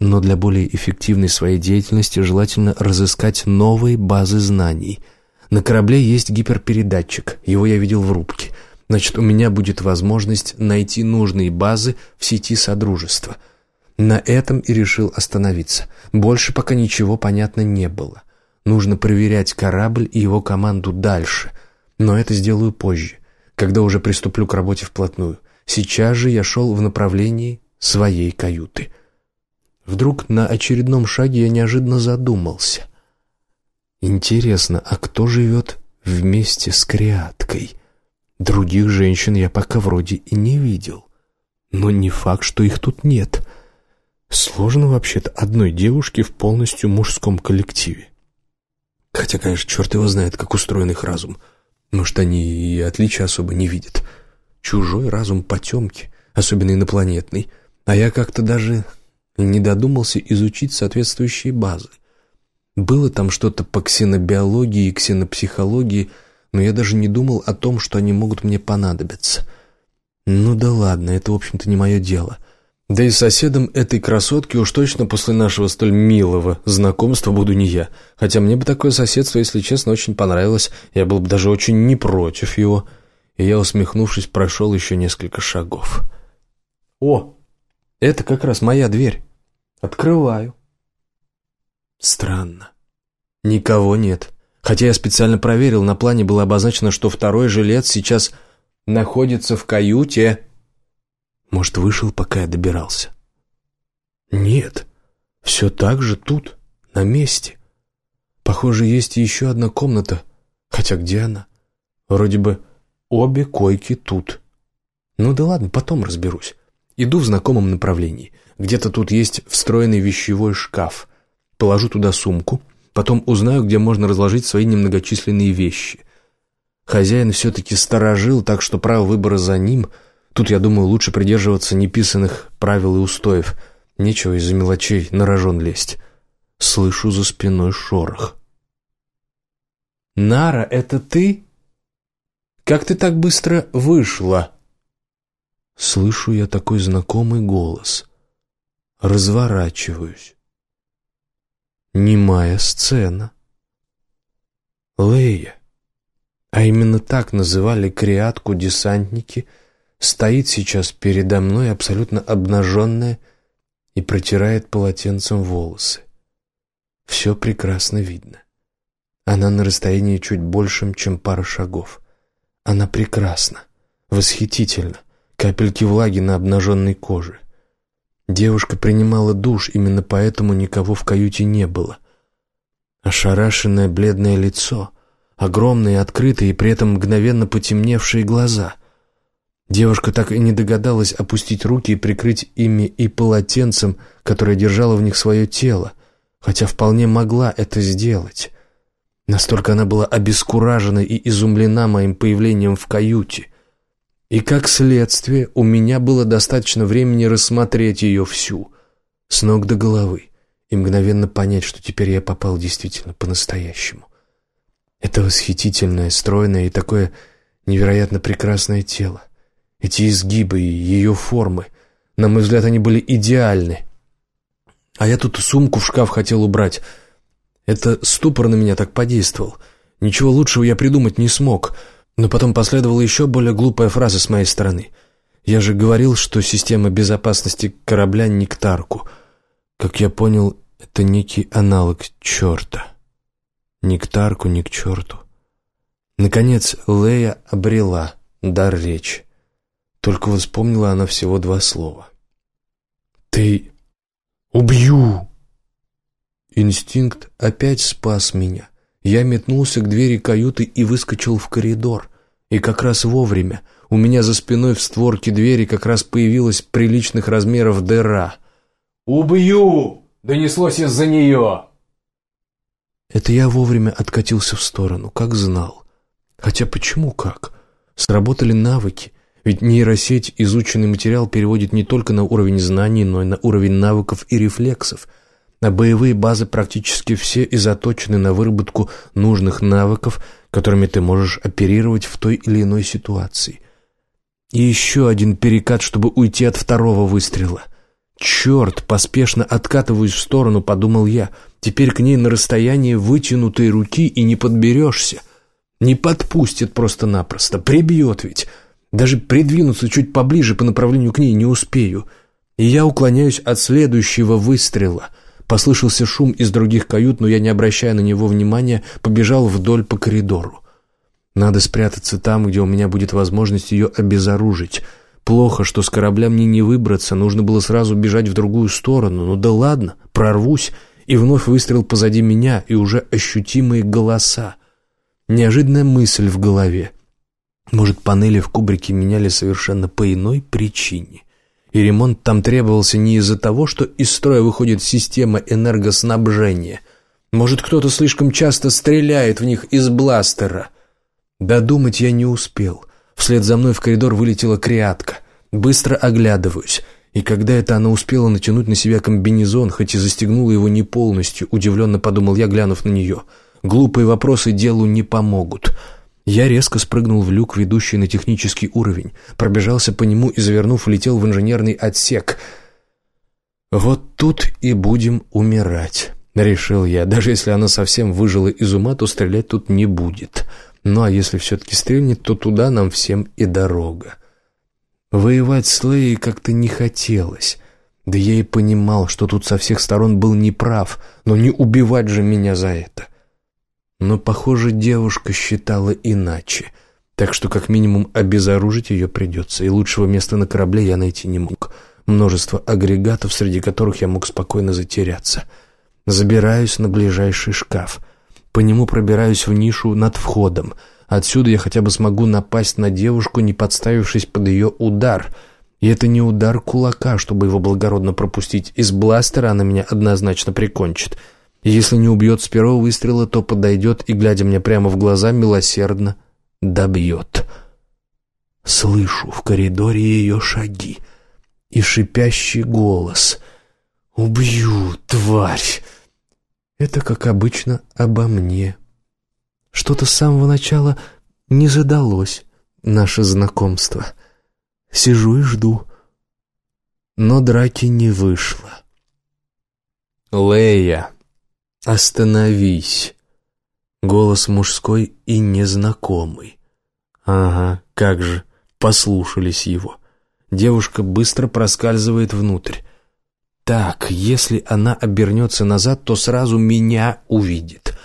Speaker 1: Но для более эффективной своей деятельности желательно разыскать новые базы знаний. На корабле есть гиперпередатчик, его я видел в рубке. Значит, у меня будет возможность найти нужные базы в сети Содружества. На этом и решил остановиться. Больше пока ничего понятно не было. Нужно проверять корабль и его команду дальше. Но это сделаю позже, когда уже приступлю к работе вплотную. Сейчас же я шел в направлении своей каюты. Вдруг на очередном шаге я неожиданно задумался. Интересно, а кто живет вместе с Криаткой? Других женщин я пока вроде и не видел. Но не факт, что их тут нет. Сложно вообще-то одной девушке в полностью мужском коллективе. Хотя, конечно, черт его знает, как устроен их разум. Может, они и отличия особо не видят. Чужой разум потемки, особенно инопланетный. А я как-то даже не додумался изучить соответствующие базы. Было там что-то по ксенобиологии и ксенопсихологии, но я даже не думал о том, что они могут мне понадобиться. Ну да ладно, это, в общем-то, не мое дело. Да и соседом этой красотки уж точно после нашего столь милого знакомства буду не я. Хотя мне бы такое соседство, если честно, очень понравилось. Я был бы даже очень не против его. И я, усмехнувшись, прошел еще несколько шагов. «О, это как раз моя дверь. Открываю». Странно. Никого нет. Хотя я специально проверил, на плане было обозначено, что второй жилец сейчас находится в каюте. Может, вышел, пока я добирался? Нет, все так же тут, на месте. Похоже, есть еще одна комната. Хотя где она? Вроде бы обе койки тут. Ну да ладно, потом разберусь. Иду в знакомом направлении. Где-то тут есть встроенный вещевой шкаф. Положу туда сумку, потом узнаю, где можно разложить свои немногочисленные вещи. Хозяин все-таки сторожил, так что право выбора за ним — Тут, я думаю, лучше придерживаться неписанных правил и устоев. Нечего из-за мелочей на рожон лезть. Слышу за спиной шорох. «Нара, это ты? Как ты так быстро вышла?» Слышу я такой знакомый голос. Разворачиваюсь. Немая сцена. Лея. А именно так называли креатку десантники — стоит сейчас передо мной абсолютно обнаженная и протирает полотенцем волосы. Все прекрасно видно. Она на расстоянии чуть большем, чем пара шагов. Она прекрасна, восхитительна, капельки влаги на обнаженной коже. Девушка принимала душ, именно поэтому никого в каюте не было. Ошарашенное бледное лицо, огромные, открытые и при этом мгновенно потемневшие глаза — Девушка так и не догадалась опустить руки и прикрыть ими и полотенцем, которое держало в них свое тело, хотя вполне могла это сделать. Настолько она была обескуражена и изумлена моим появлением в каюте. И как следствие у меня было достаточно времени рассмотреть ее всю, с ног до головы, и мгновенно понять, что теперь я попал действительно по-настоящему. Это восхитительное, стройное и такое невероятно прекрасное тело. Эти изгибы и ее формы. На мой взгляд, они были идеальны. А я тут сумку в шкаф хотел убрать. Это ступор на меня так подействовал. Ничего лучшего я придумать не смог. Но потом последовала еще более глупая фраза с моей стороны. Я же говорил, что система безопасности корабля не к Тарку. Как я понял, это некий аналог черта. Ни к Тарку, ни к черту. Наконец, Лея обрела дар речи. Только вспомнила она всего два слова. «Ты... убью!» Инстинкт опять спас меня. Я метнулся к двери каюты и выскочил в коридор. И как раз вовремя у меня за спиной в створке двери как раз появилась приличных размеров дыра. «Убью!» — донеслось из-за нее. Это я вовремя откатился в сторону, как знал. Хотя почему как? Сработали навыки, ведь нейросеть изученный материал переводит не только на уровень знаний, но и на уровень навыков и рефлексов. А боевые базы практически все и заточены на выработку нужных навыков, которыми ты можешь оперировать в той или иной ситуации. И еще один перекат, чтобы уйти от второго выстрела. «Черт!» — поспешно откатываюсь в сторону, подумал я. «Теперь к ней на расстоянии вытянутой руки и не подберешься. Не подпустит просто-напросто, прибьет ведь. Даже придвинуться чуть поближе по направлению к ней не успею. И я уклоняюсь от следующего выстрела. Послышался шум из других кают, но я, не обращая на него внимания, побежал вдоль по коридору. Надо спрятаться там, где у меня будет возможность ее обезоружить. Плохо, что с корабля мне не выбраться, нужно было сразу бежать в другую сторону. Ну да ладно, прорвусь. И вновь выстрел позади меня, и уже ощутимые голоса. Неожиданная мысль в голове. Может, панели в кубрике меняли совершенно по иной причине. И ремонт там требовался не из-за того, что из строя выходит система энергоснабжения. Может, кто-то слишком часто стреляет в них из бластера. Додумать я не успел. Вслед за мной в коридор вылетела креатка. Быстро оглядываюсь. И когда это она успела натянуть на себя комбинезон, хоть и застегнула его не полностью, удивленно подумал я, глянув на нее. Глупые вопросы делу не помогут. Я резко спрыгнул в люк, ведущий на технический уровень, пробежался по нему и, завернув, влетел в инженерный отсек. «Вот тут и будем умирать», — решил я. «Даже если она совсем выжила из ума, то стрелять тут не будет. Ну а если все-таки стрельнет, то туда нам всем и дорога». Воевать с Леей как-то не хотелось. Да я и понимал, что тут со всех сторон был неправ, но не убивать же меня за это. Но, похоже, девушка считала иначе, так что как минимум обезоружить ее придется, и лучшего места на корабле я найти не мог. Множество агрегатов, среди которых я мог спокойно затеряться. Забираюсь на ближайший шкаф. По нему пробираюсь в нишу над входом. Отсюда я хотя бы смогу напасть на девушку, не подставившись под ее удар. И это не удар кулака, чтобы его благородно пропустить. Из бластера она меня однозначно прикончит. — если не убьет с первого выстрела, то подойдет и, глядя мне прямо в глаза, милосердно добьет. Слышу в коридоре ее шаги и шипящий голос. «Убью, тварь!» Это, как обычно, обо мне. Что-то с самого начала не задалось, наше знакомство. Сижу и жду. Но драки не вышло. «Лея!» «Остановись!» Голос мужской и незнакомый. «Ага, как же!» Послушались его. Девушка быстро проскальзывает внутрь. «Так, если она обернется назад, то сразу меня увидит».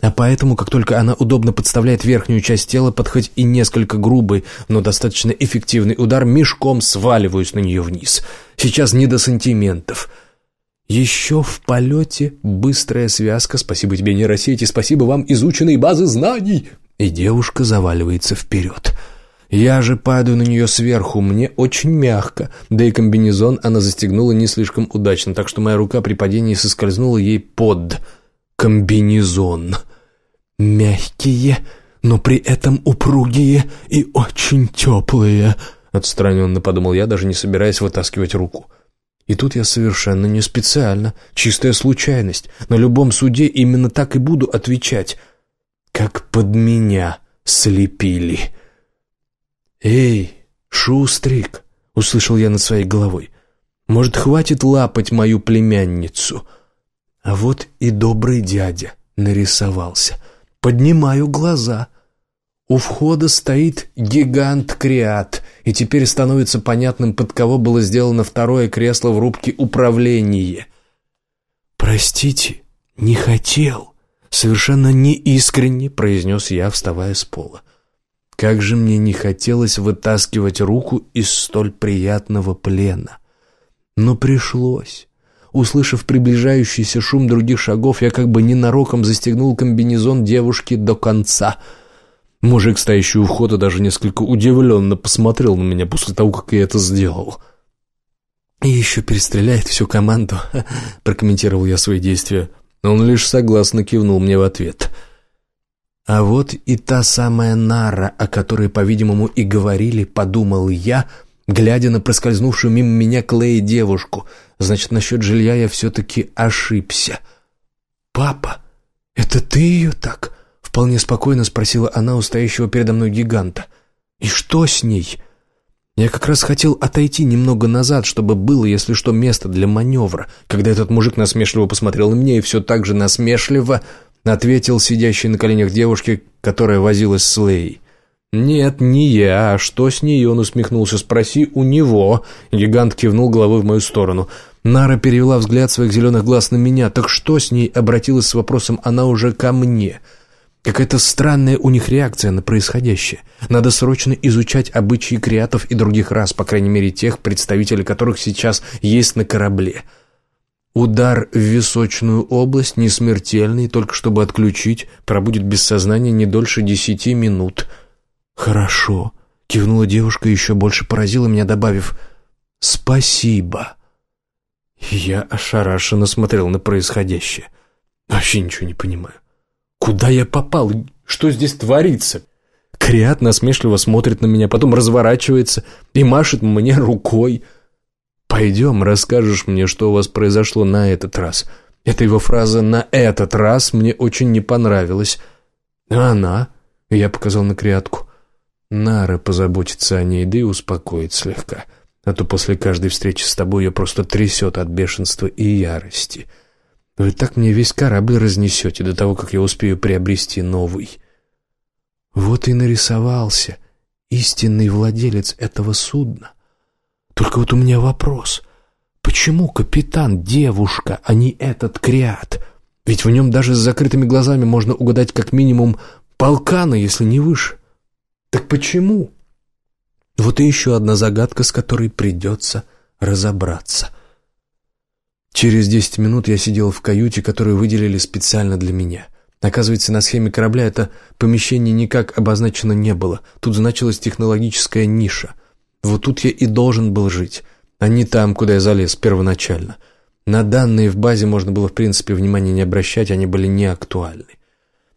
Speaker 1: А поэтому, как только она удобно подставляет верхнюю часть тела под хоть и несколько грубый, но достаточно эффективный удар, мешком сваливаюсь на нее вниз. Сейчас не до сантиментов. Еще в полете быстрая связка «Спасибо тебе, нейросети, спасибо вам, изученные базы знаний!» И девушка заваливается вперед. Я же падаю на нее сверху, мне очень мягко, да и комбинезон она застегнула не слишком удачно, так что моя рука при падении соскользнула ей под комбинезон. Мягкие, но при этом упругие и очень теплые, отстраненно подумал я, даже не собираясь вытаскивать руку. — и тут я совершенно не специально, чистая случайность. На любом суде именно так и буду отвечать. Как под меня слепили. «Эй, Шустрик!» — услышал я над своей головой. «Может, хватит лапать мою племянницу?» А вот и добрый дядя нарисовался. Поднимаю глаза — у входа стоит гигант-креат, и теперь становится понятным, под кого было сделано второе кресло в рубке управления. «Простите, не хотел», — совершенно неискренне произнес я, вставая с пола. Как же мне не хотелось вытаскивать руку из столь приятного плена. Но пришлось. Услышав приближающийся шум других шагов, я как бы ненароком застегнул комбинезон девушки до конца — Мужик, стоящий у входа, даже несколько удивленно посмотрел на меня после того, как я это сделал. «И еще перестреляет всю команду», — прокомментировал я свои действия. Он лишь согласно кивнул мне в ответ. «А вот и та самая нара, о которой, по-видимому, и говорили, подумал я, глядя на проскользнувшую мимо меня Клей девушку. Значит, насчет жилья я все-таки ошибся». «Папа, это ты ее так?» — вполне спокойно спросила она у стоящего передо мной гиганта. «И что с ней?» Я как раз хотел отойти немного назад, чтобы было, если что, место для маневра, когда этот мужик насмешливо посмотрел на меня и все так же насмешливо ответил сидящей на коленях девушке, которая возилась с Лей. «Нет, не я. А что с ней?» Он усмехнулся. «Спроси у него». Гигант кивнул головой в мою сторону. Нара перевела взгляд своих зеленых глаз на меня. «Так что с ней?» Обратилась с вопросом она уже ко мне. Какая-то странная у них реакция на происходящее. Надо срочно изучать обычаи креатов и других рас, по крайней мере тех, представители которых сейчас есть на корабле. Удар в височную область не смертельный, только чтобы отключить, пробудет без сознания не дольше десяти минут. «Хорошо», — кивнула девушка еще больше поразила меня, добавив «Спасибо». Я ошарашенно смотрел на происходящее. Вообще ничего не понимаю. Куда я попал? Что здесь творится? Криат насмешливо смотрит на меня, потом разворачивается и машет мне рукой. «Пойдем, расскажешь мне, что у вас произошло на этот раз». Эта его фраза «на этот раз» мне очень не понравилась. «А она?» — я показал на Криатку. «Нара позаботится о ней, да и успокоит слегка. А то после каждой встречи с тобой ее просто трясет от бешенства и ярости». Вы так мне весь корабль разнесете до того, как я успею приобрести новый. Вот и нарисовался истинный владелец этого судна. Только вот у меня вопрос. Почему капитан девушка, а не этот креат? Ведь в нем даже с закрытыми глазами можно угадать как минимум полкана, если не выше. Так почему? Вот и еще одна загадка, с которой придется разобраться. Через десять минут я сидел в каюте, которую выделили специально для меня. Оказывается, на схеме корабля это помещение никак обозначено не было. Тут значилась технологическая ниша. Вот тут я и должен был жить, а не там, куда я залез первоначально. На данные в базе можно было в принципе внимания не обращать, они были неактуальны.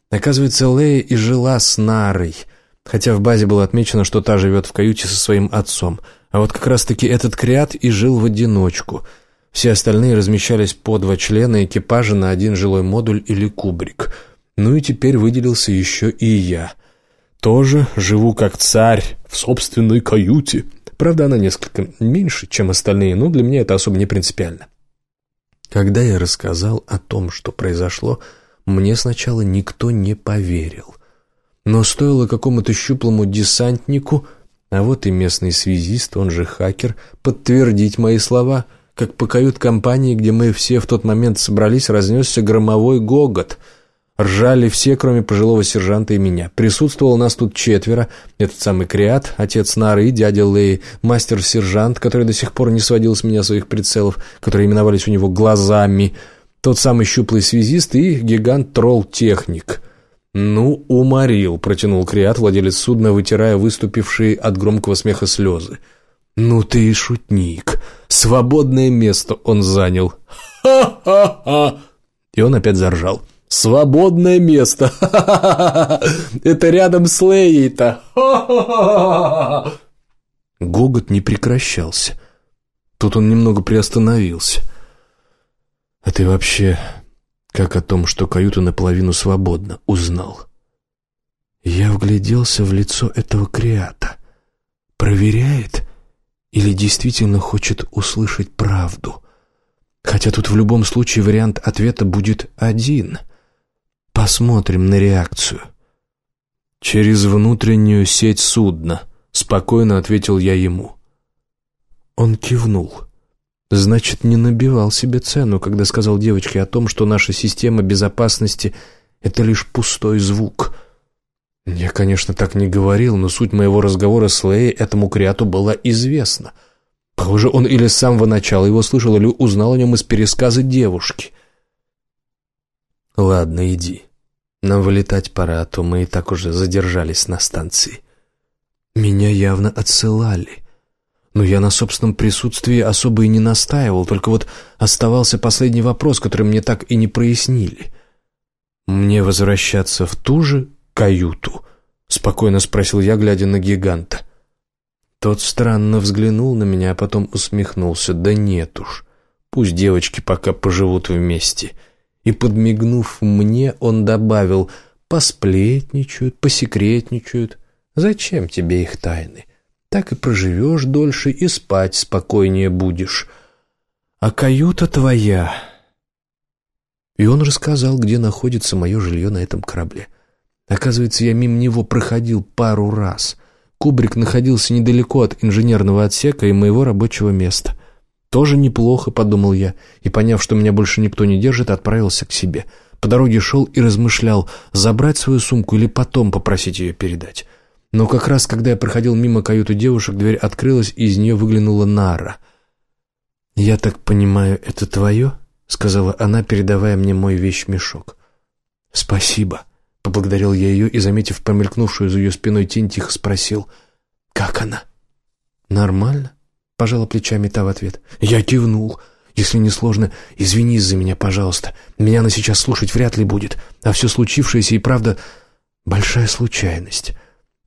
Speaker 1: Оказывается, Лея и жила с Нарой, хотя в базе было отмечено, что та живет в каюте со своим отцом. А вот как раз-таки этот креат и жил в одиночку – все остальные размещались по два члена экипажа на один жилой модуль или кубрик. Ну и теперь выделился еще и я. Тоже живу как царь в собственной каюте. Правда, она несколько меньше, чем остальные, но для меня это особо не принципиально. Когда я рассказал о том, что произошло, мне сначала никто не поверил. Но стоило какому-то щуплому десантнику, а вот и местный связист, он же хакер, подтвердить мои слова – как по кают-компании, где мы все в тот момент собрались, разнесся громовой гогот. Ржали все, кроме пожилого сержанта и меня. Присутствовало нас тут четверо. Этот самый Криат, отец Нары дядя Лей, мастер-сержант, который до сих пор не сводил с меня своих прицелов, которые именовались у него «глазами», тот самый щуплый связист и гигант-тролл-техник. «Ну, уморил», — протянул Криат, владелец судна, вытирая выступившие от громкого смеха слезы. «Ну ты и шутник. Свободное место он занял. Ха-ха-ха!» И он опять заржал. «Свободное место! Ха-ха-ха! Это рядом с Леей-то! Ха-ха-ха!» Гогот не прекращался. Тут он немного приостановился. «А ты вообще как о том, что каюта наполовину свободна, узнал?» Я вгляделся в лицо этого креата. «Проверяет?» Или действительно хочет услышать правду? Хотя тут в любом случае вариант ответа будет один. Посмотрим на реакцию. «Через внутреннюю сеть судна», — спокойно ответил я ему. Он кивнул. Значит, не набивал себе цену, когда сказал девочке о том, что наша система безопасности — это лишь пустой звук — я, конечно, так не говорил, но суть моего разговора с Леей этому креату была известна. Похоже, он или с самого начала его слышал, или узнал о нем из пересказа девушки. «Ладно, иди. Нам вылетать пора, а то мы и так уже задержались на станции. Меня явно отсылали. Но я на собственном присутствии особо и не настаивал, только вот оставался последний вопрос, который мне так и не прояснили. «Мне возвращаться в ту же каюту?» — спокойно спросил я, глядя на гиганта. Тот странно взглянул на меня, а потом усмехнулся. «Да нет уж, пусть девочки пока поживут вместе». И, подмигнув мне, он добавил «посплетничают, посекретничают. Зачем тебе их тайны? Так и проживешь дольше и спать спокойнее будешь. А каюта твоя...» И он рассказал, где находится мое жилье на этом корабле. Оказывается, я мимо него проходил пару раз. Кубрик находился недалеко от инженерного отсека и моего рабочего места. «Тоже неплохо», — подумал я, и, поняв, что меня больше никто не держит, отправился к себе. По дороге шел и размышлял, забрать свою сумку или потом попросить ее передать. Но как раз, когда я проходил мимо каюты девушек, дверь открылась, и из нее выглянула Нара. «Я так понимаю, это твое?» — сказала она, передавая мне мой вещмешок. «Спасибо», — поблагодарил я ее и, заметив промелькнувшую за ее спиной тень, тихо спросил, «Как она?» «Нормально», — пожала плечами та в ответ. Я кивнул. «Если не сложно, извинись за меня, пожалуйста. Меня она сейчас слушать вряд ли будет, а все случившееся и правда большая случайность.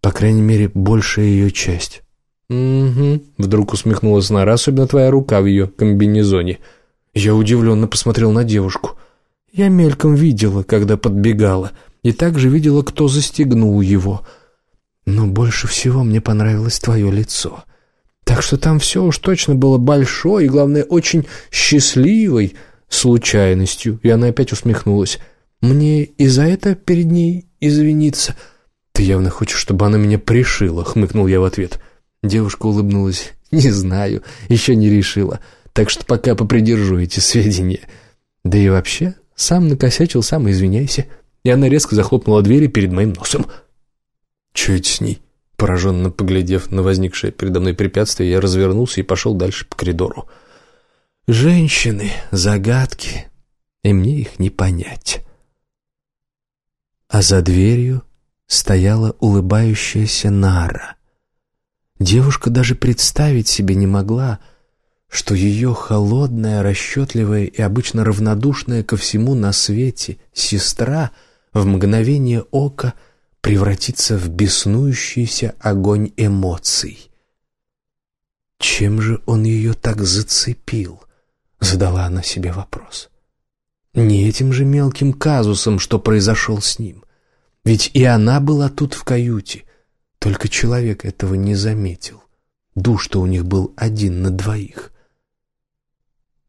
Speaker 1: По крайней мере, большая ее часть». «Угу», — вдруг усмехнулась Нара, особенно твоя рука в ее комбинезоне. Я удивленно посмотрел на девушку. Я мельком видела, когда подбегала и также видела, кто застегнул его. Но больше всего мне понравилось твое лицо. Так что там все уж точно было большой и, главное, очень счастливой случайностью. И она опять усмехнулась. Мне и за это перед ней извиниться. Ты явно хочешь, чтобы она меня пришила, хмыкнул я в ответ. Девушка улыбнулась. Не знаю, еще не решила. Так что пока попридержу эти сведения. Да и вообще, сам накосячил, сам извиняйся и она резко захлопнула двери перед моим носом. «Че это с ней?» Пораженно поглядев на возникшее передо мной препятствие, я развернулся и пошел дальше по коридору. «Женщины, загадки, и мне их не понять». А за дверью стояла улыбающаяся Нара. Девушка даже представить себе не могла, что ее холодная, расчетливая и обычно равнодушная ко всему на свете сестра — в мгновение ока превратиться в беснующийся огонь эмоций. «Чем же он ее так зацепил?» — задала она себе вопрос. «Не этим же мелким казусом, что произошел с ним. Ведь и она была тут в каюте, только человек этого не заметил. Душ-то у них был один на двоих.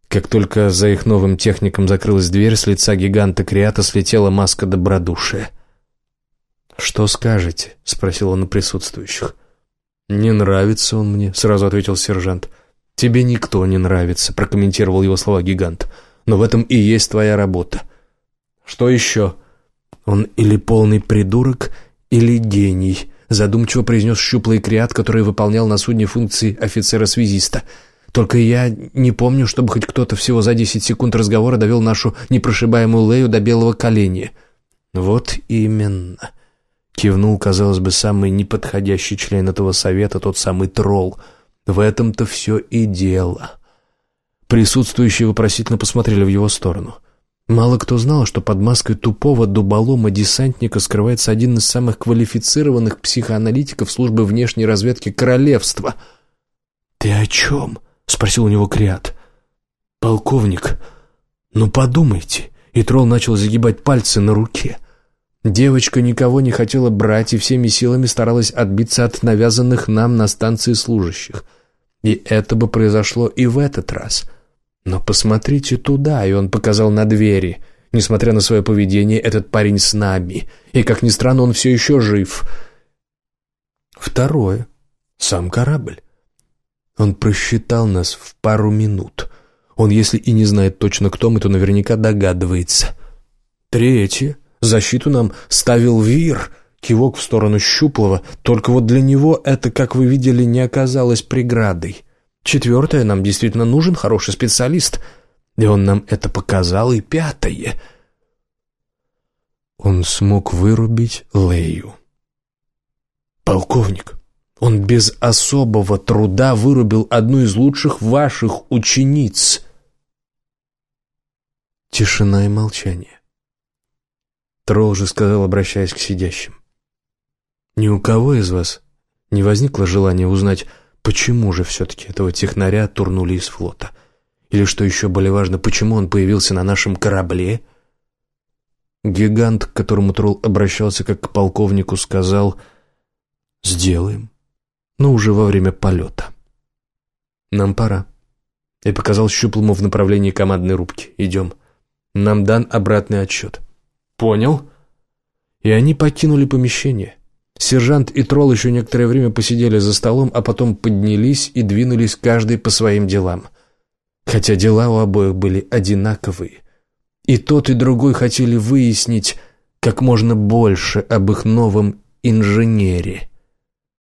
Speaker 1: Как только за их новым техником закрылась дверь, с лица гиганта Криата слетела маска добродушия. «Что скажете?» — спросил он у присутствующих. «Не нравится он мне», — сразу ответил сержант. «Тебе никто не нравится», — прокомментировал его слова гигант. «Но в этом и есть твоя работа». «Что еще?» «Он или полный придурок, или гений», — задумчиво произнес щуплый криат, который выполнял на судне функции офицера-связиста — только я не помню, чтобы хоть кто-то всего за десять секунд разговора довел нашу непрошибаемую Лею до белого коленя. Вот именно. Кивнул, казалось бы, самый неподходящий член этого совета, тот самый тролл. В этом-то все и дело. Присутствующие вопросительно посмотрели в его сторону. Мало кто знал, что под маской тупого дуболома-десантника скрывается один из самых квалифицированных психоаналитиков службы внешней разведки королевства. «Ты о чем?» — спросил у него Криат. «Полковник, ну подумайте». И тролл начал загибать пальцы на руке. Девочка никого не хотела брать и всеми силами старалась отбиться от навязанных нам на станции служащих. И это бы произошло и в этот раз. Но посмотрите туда, и он показал на двери. Несмотря на свое поведение, этот парень с нами. И, как ни странно, он все еще жив. Второе. Сам корабль. Он просчитал нас в пару минут. Он, если и не знает точно, кто мы, то наверняка догадывается. Третье. Защиту нам ставил Вир. Кивок в сторону Щуплова. Только вот для него это, как вы видели, не оказалось преградой. Четвертое. Нам действительно нужен хороший специалист. И он нам это показал. И пятое. Он смог вырубить Лею. «Полковник, он без особого труда вырубил одну из лучших ваших учениц». Тишина и молчание. Тролл же сказал, обращаясь к сидящим. «Ни у кого из вас не возникло желания узнать, почему же все-таки этого технаря турнули из флота? Или, что еще более важно, почему он появился на нашем корабле?» Гигант, к которому Тролл обращался как к полковнику, сказал «Сделаем, но уже во время полета». «Нам пора». И показал щуплому в направлении командной рубки. «Идем. Нам дан обратный отсчет». «Понял». И они покинули помещение. Сержант и тролл еще некоторое время посидели за столом, а потом поднялись и двинулись каждый по своим делам. Хотя дела у обоих были одинаковые. И тот, и другой хотели выяснить как можно больше об их новом инженере –